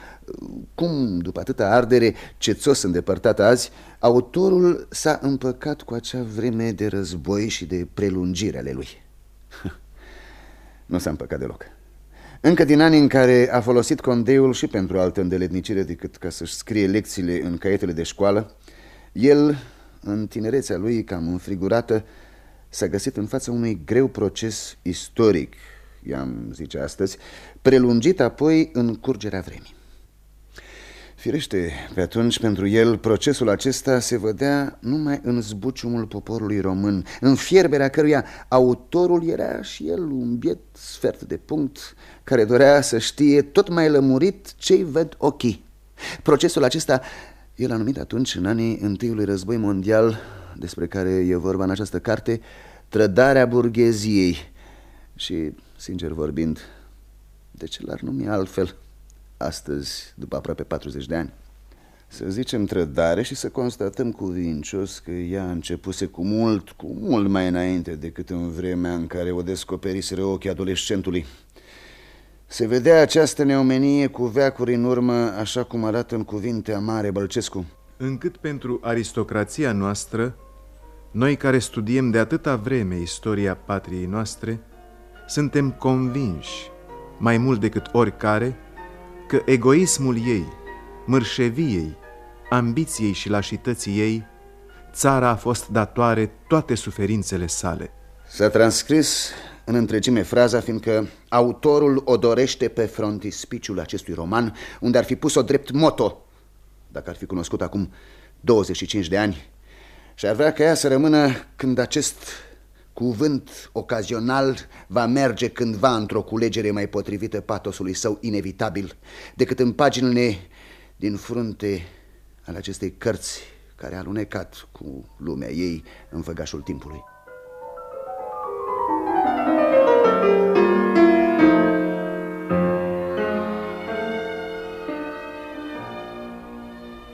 Cum, după atâta ardere, cețos îndepărtat azi, autorul s-a împăcat cu acea vreme de război și de prelungire ale lui? nu s-a împăcat deloc. Încă din anii în care a folosit condeiul și pentru altă îndeletnicire decât ca să-și scrie lecțiile în caietele de școală, el, în tinerețea lui cam înfrigurată, s-a găsit în fața unui greu proces istoric, i-am zice astăzi, prelungit apoi în curgerea vremii. Firește, pe atunci, pentru el, procesul acesta se vădea numai în zbuciumul poporului român, în fierberea căruia autorul era și el un biet sfert de punct care dorea să știe tot mai lămurit ce-i văd ochii. Procesul acesta el a numit atunci, în anii întâiului război mondial, despre care e vorba în această carte, trădarea burgheziei. Și, sincer vorbind, de ce l-ar numi altfel astăzi, după aproape 40 de ani? Să zicem trădare și să constatăm cu vincios că ea începuse cu mult, cu mult mai înainte decât în vremea în care o descoperiseră ochii adolescentului. Se vedea această neomenie cu veacuri în urmă, așa cum arată în cuvinte amare Bălcescu. Încât pentru aristocrația noastră, noi care studiem de atâta vreme istoria patriei noastre, suntem convinși, mai mult decât oricare, că egoismul ei, mărșeviei, ambiției și lașității ei, țara a fost datoare toate suferințele sale. S-a transcris în întregime fraza, fiindcă autorul o dorește pe frontispiciul acestui roman, unde ar fi pus-o drept moto, dacă ar fi cunoscut acum 25 de ani, și ar vrea ca ea să rămână când acest cuvânt ocazional va merge cândva într-o culegere mai potrivită patosului său inevitabil decât în paginile din frunte ale acestei cărți care a alunecat cu lumea ei în făgașul timpului.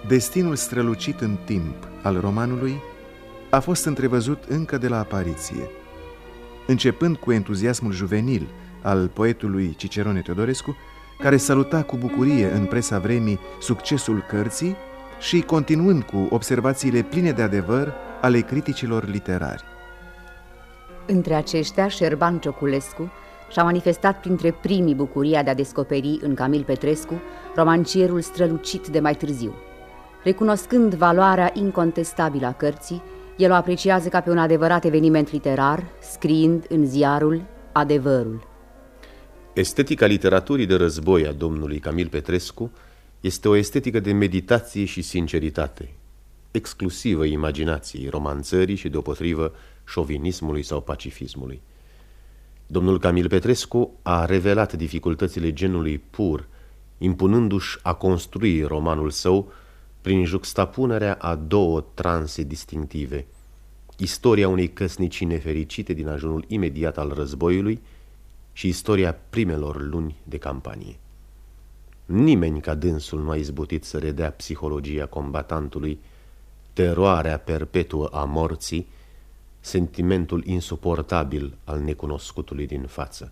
Destinul strălucit în timp al romanului a fost întrevăzut încă de la apariție. Începând cu entuziasmul juvenil al poetului Cicerone Teodorescu, care saluta cu bucurie în presa vremii succesul cărții și continuând cu observațiile pline de adevăr ale criticilor literari. Între aceștia, Șerban Cioculescu și-a manifestat printre primii bucuria de a descoperi în Camil Petrescu romancierul strălucit de mai târziu. Recunoscând valoarea incontestabilă a cărții, el o apreciază ca pe un adevărat eveniment literar, scriind în ziarul Adevărul. Estetica literaturii de război a domnului Camil Petrescu este o estetică de meditație și sinceritate, exclusivă imaginației, romanțării și deopotrivă șovinismului sau pacifismului. Domnul Camil Petrescu a revelat dificultățile genului pur, impunându-și a construi romanul său prin juxtapunerea a două transe distinctive, istoria unei căsnicii nefericite din ajunul imediat al războiului și istoria primelor luni de campanie. Nimeni ca dânsul nu a izbutit să redea psihologia combatantului, teroarea perpetuă a morții, sentimentul insuportabil al necunoscutului din față.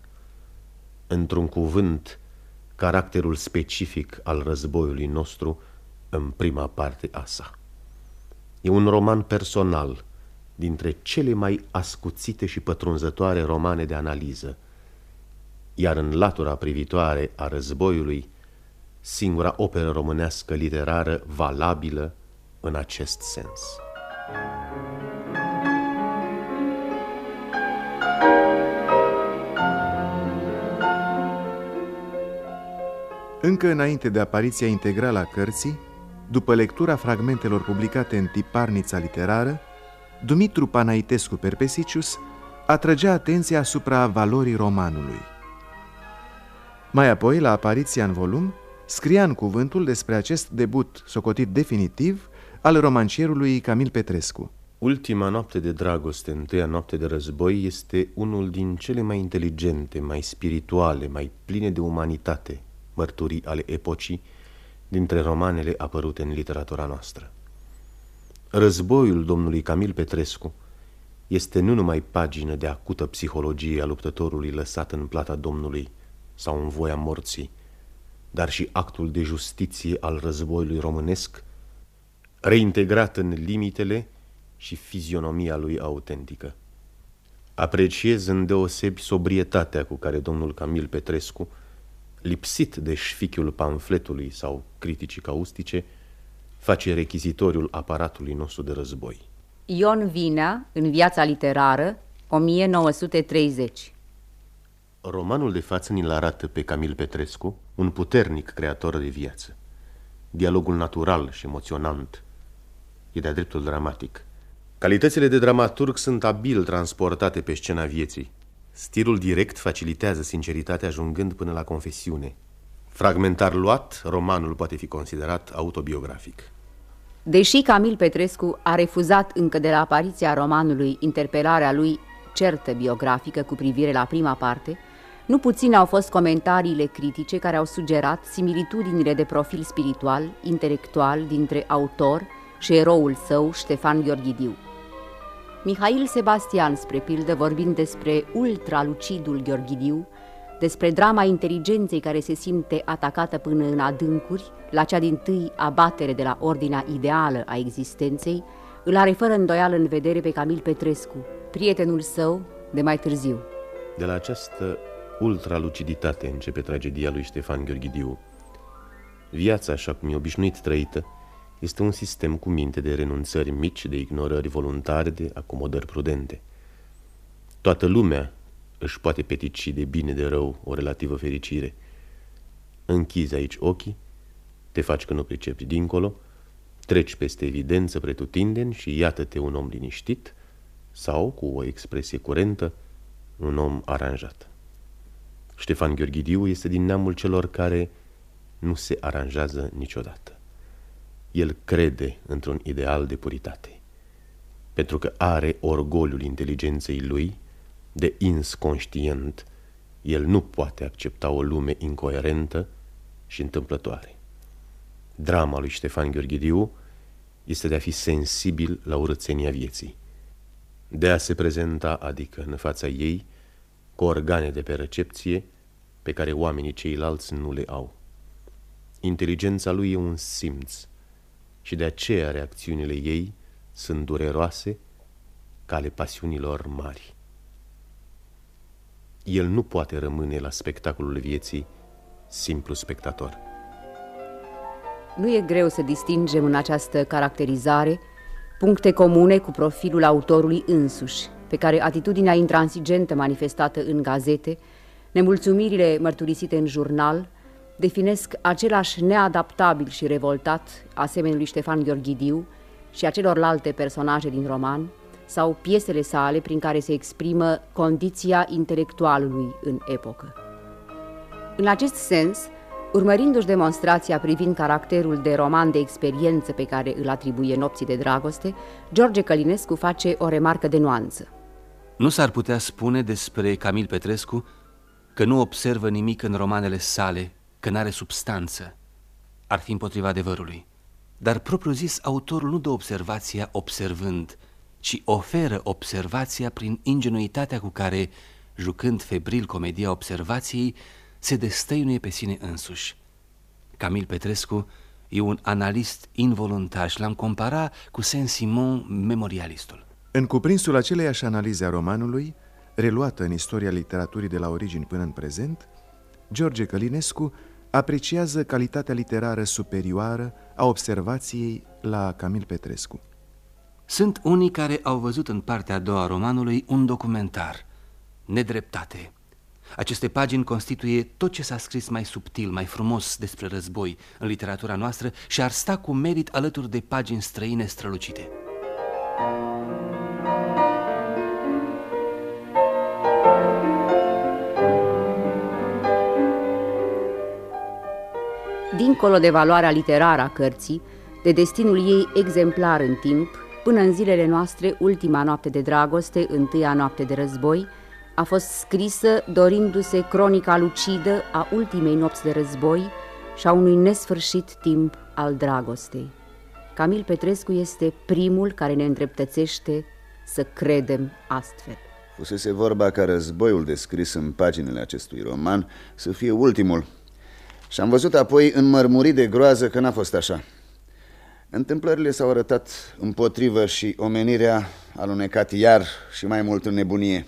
Într-un cuvânt, caracterul specific al războiului nostru în prima parte a sa. E un roman personal, dintre cele mai ascuțite și pătrunzătoare romane de analiză, iar în latura privitoare a războiului, singura operă românească literară valabilă în acest sens. Încă înainte de apariția integrală a cărții, după lectura fragmentelor publicate în tiparnița literară, Dumitru Panaitescu Perpesicius atrăgea atenția asupra valorii romanului. Mai apoi, la apariția în volum, scria în cuvântul despre acest debut socotit definitiv al romancierului Camil Petrescu. Ultima noapte de dragoste, întâia noapte de război, este unul din cele mai inteligente, mai spirituale, mai pline de umanitate, mărturii ale epocii, dintre romanele apărute în literatura noastră. Războiul domnului Camil Petrescu este nu numai pagină de acută psihologie a luptătorului lăsat în plata Domnului sau în voia morții, dar și actul de justiție al războiului românesc, reintegrat în limitele și fizionomia lui autentică. Apreciez îndeosebi sobrietatea cu care domnul Camil Petrescu, lipsit de șfichiul pamfletului sau criticii caustice, face rechizitoriul aparatului nostru de război. Ion Vinea, în viața literară, 1930 Romanul de față ni-l arată pe Camil Petrescu, un puternic creator de viață. Dialogul natural și emoționant e de-a dreptul dramatic. Calitățile de dramaturg sunt abil transportate pe scena vieții. Stilul direct facilitează sinceritatea ajungând până la confesiune. Fragmentar luat, romanul poate fi considerat autobiografic. Deși Camil Petrescu a refuzat încă de la apariția romanului interpelarea lui certă biografică cu privire la prima parte, nu puține au fost comentariile critice care au sugerat similitudinile de profil spiritual, intelectual dintre autor și eroul său, Ștefan Gheorghidiu. Mihail Sebastian, spre pildă, vorbind despre ultralucidul Gheorghidiu, despre drama inteligenței care se simte atacată până în adâncuri, la cea din tâi abatere de la ordinea ideală a existenței, îl are fără îndoială în vedere pe Camil Petrescu, prietenul său de mai târziu. De la această ultraluciditate începe tragedia lui Ștefan Gheorghidiu. Viața, așa cum e obișnuit trăită, este un sistem cu minte de renunțări mici, de ignorări voluntare, de acomodări prudente. Toată lumea își poate petici de bine de rău o relativă fericire. Închizi aici ochii, te faci că nu pricepi dincolo, treci peste evidență pretutindeni și iată-te un om liniștit sau, cu o expresie curentă, un om aranjat. Ștefan Gheorghidiu este din neamul celor care nu se aranjează niciodată. El crede într-un ideal de puritate, pentru că are orgoliul inteligenței lui de ins conștient, el nu poate accepta o lume incoerentă și întâmplătoare. Drama lui Ștefan Gheorghidiu este de a fi sensibil la urățenia vieții, de a se prezenta, adică în fața ei, cu organe de pe recepție pe care oamenii ceilalți nu le au. Inteligența lui e un simț și de aceea reacțiunile ei sunt dureroase ca ale pasiunilor mari. El nu poate rămâne la spectacolul vieții simplu spectator. Nu e greu să distingem în această caracterizare puncte comune cu profilul autorului însuși, pe care atitudinea intransigentă manifestată în gazete, nemulțumirile mărturisite în jurnal, definesc același neadaptabil și revoltat, asemenea lui Ștefan Gheorghidiu și a celorlalte personaje din roman, sau piesele sale prin care se exprimă condiția intelectualului în epocă. În acest sens, urmărindu-și demonstrația privind caracterul de roman de experiență pe care îl atribuie nopții de dragoste, George Călinescu face o remarcă de nuanță. Nu s-ar putea spune despre Camil Petrescu că nu observă nimic în romanele sale, că n-are substanță. Ar fi împotriva adevărului. Dar propriu-zis, autorul nu dă observația observând, ci oferă observația prin ingenuitatea cu care, jucând febril comedia observației, se destăinuie pe sine însuși. Camil Petrescu e un analist involuntar și l-am compara cu Saint-Simon, memorialistul. În cuprinsul aceleiași analize a romanului, reluată în istoria literaturii de la origini până în prezent, George Călinescu apreciază calitatea literară superioară a observației la Camil Petrescu. Sunt unii care au văzut în partea a doua a romanului un documentar, Nedreptate. Aceste pagini constituie tot ce s-a scris mai subtil, mai frumos despre război în literatura noastră și ar sta cu merit alături de pagini străine strălucite. Dincolo de valoarea literară a cărții, de destinul ei exemplar în timp, până în zilele noastre, ultima noapte de dragoste, întâia noapte de război, a fost scrisă dorindu-se cronica lucidă a ultimei nopți de război și a unui nesfârșit timp al dragostei. Camil Petrescu este primul care ne îndreptățește să credem astfel. Fusese vorba ca războiul descris în paginile acestui roman să fie ultimul. Și am văzut apoi înmărmurit de groază că n-a fost așa. Întâmplările s-au arătat împotrivă și omenirea alunecat iar și mai mult în nebunie.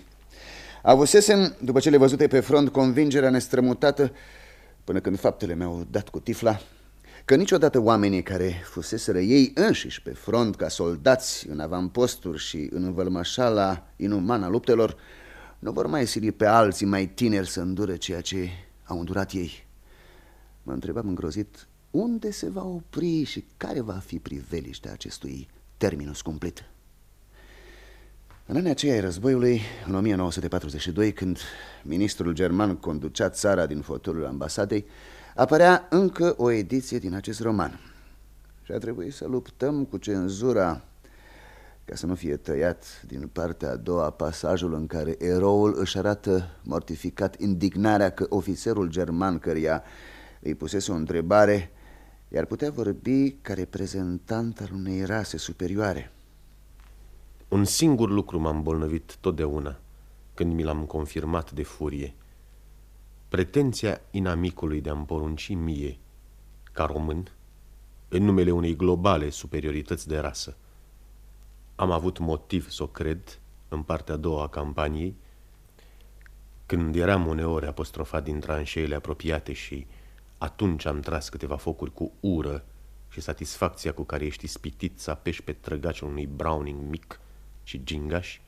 Avusesem, după cele văzute pe front, convingerea nestrămutată, până când faptele mi-au dat cu tifla, că niciodată oamenii care fuseseră ei înșiși pe front ca soldați în avamposturi și în învălmășala inumană a luptelor, nu vor mai sili pe alții mai tineri să îndură ceea ce au îndurat ei. Mă întrebam îngrozit unde se va opri și care va fi priveliștea acestui terminus cumplit. În anii aceia ai războiului, în 1942, când ministrul german conducea țara din fotolul ambasadei, apărea încă o ediție din acest roman. Și a trebuit să luptăm cu cenzura ca să nu fie tăiat din partea a doua pasajul în care eroul își arată mortificat indignarea că ofițerul german căruia îi pusese o întrebare iar putea vorbi ca reprezentant al unei rase superioare. Un singur lucru m-a îmbolnăvit totdeauna când mi l-am confirmat de furie. Pretenția inamicului de a-mi porunci mie, ca român, în numele unei globale superiorități de rasă. Am avut motiv să o cred în partea a doua a campaniei, când eram uneori apostrofat din tranșeile apropiate și atunci am tras câteva focuri cu ură și satisfacția cu care ești ispitit să apeși pe trăgaciul unui Browning mic și gingaș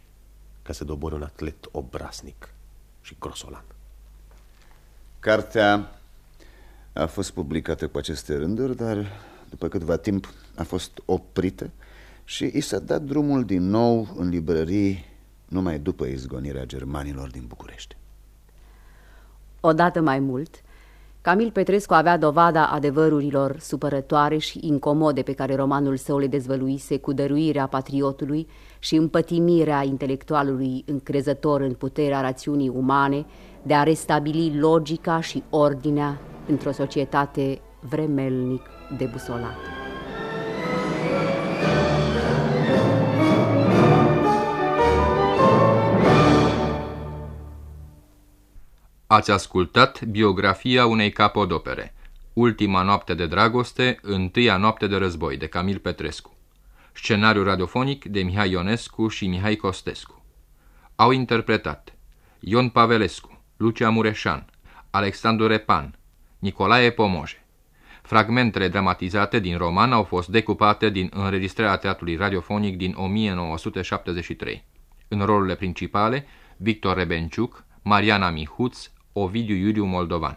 ca să dobori un atlet obraznic și grosolan. Cartea a fost publicată cu aceste rânduri, dar după câtva timp a fost oprită și i s-a dat drumul din nou în librării numai după izgonirea germanilor din București. Odată mai mult, Camil Petrescu avea dovada adevărurilor supărătoare și incomode pe care romanul său le dezvăluise cu dăruirea patriotului și împătimirea intelectualului încrezător în puterea rațiunii umane de a restabili logica și ordinea într-o societate vremelnic debusolată. Ați ascultat biografia unei capodopere, Ultima noapte de dragoste, Întâia noapte de război, de Camil Petrescu. Scenariu radiofonic de Mihai Ionescu și Mihai Costescu. Au interpretat Ion Pavelescu, Lucia Mureșan, Alexandru Repan, Nicolae Pomoje. Fragmentele dramatizate din roman au fost decupate din înregistrarea teatrului radiofonic din 1973. În rolurile principale, Victor Rebenciuc, Mariana Mihuț, Ovidiu Iuliu Moldovan.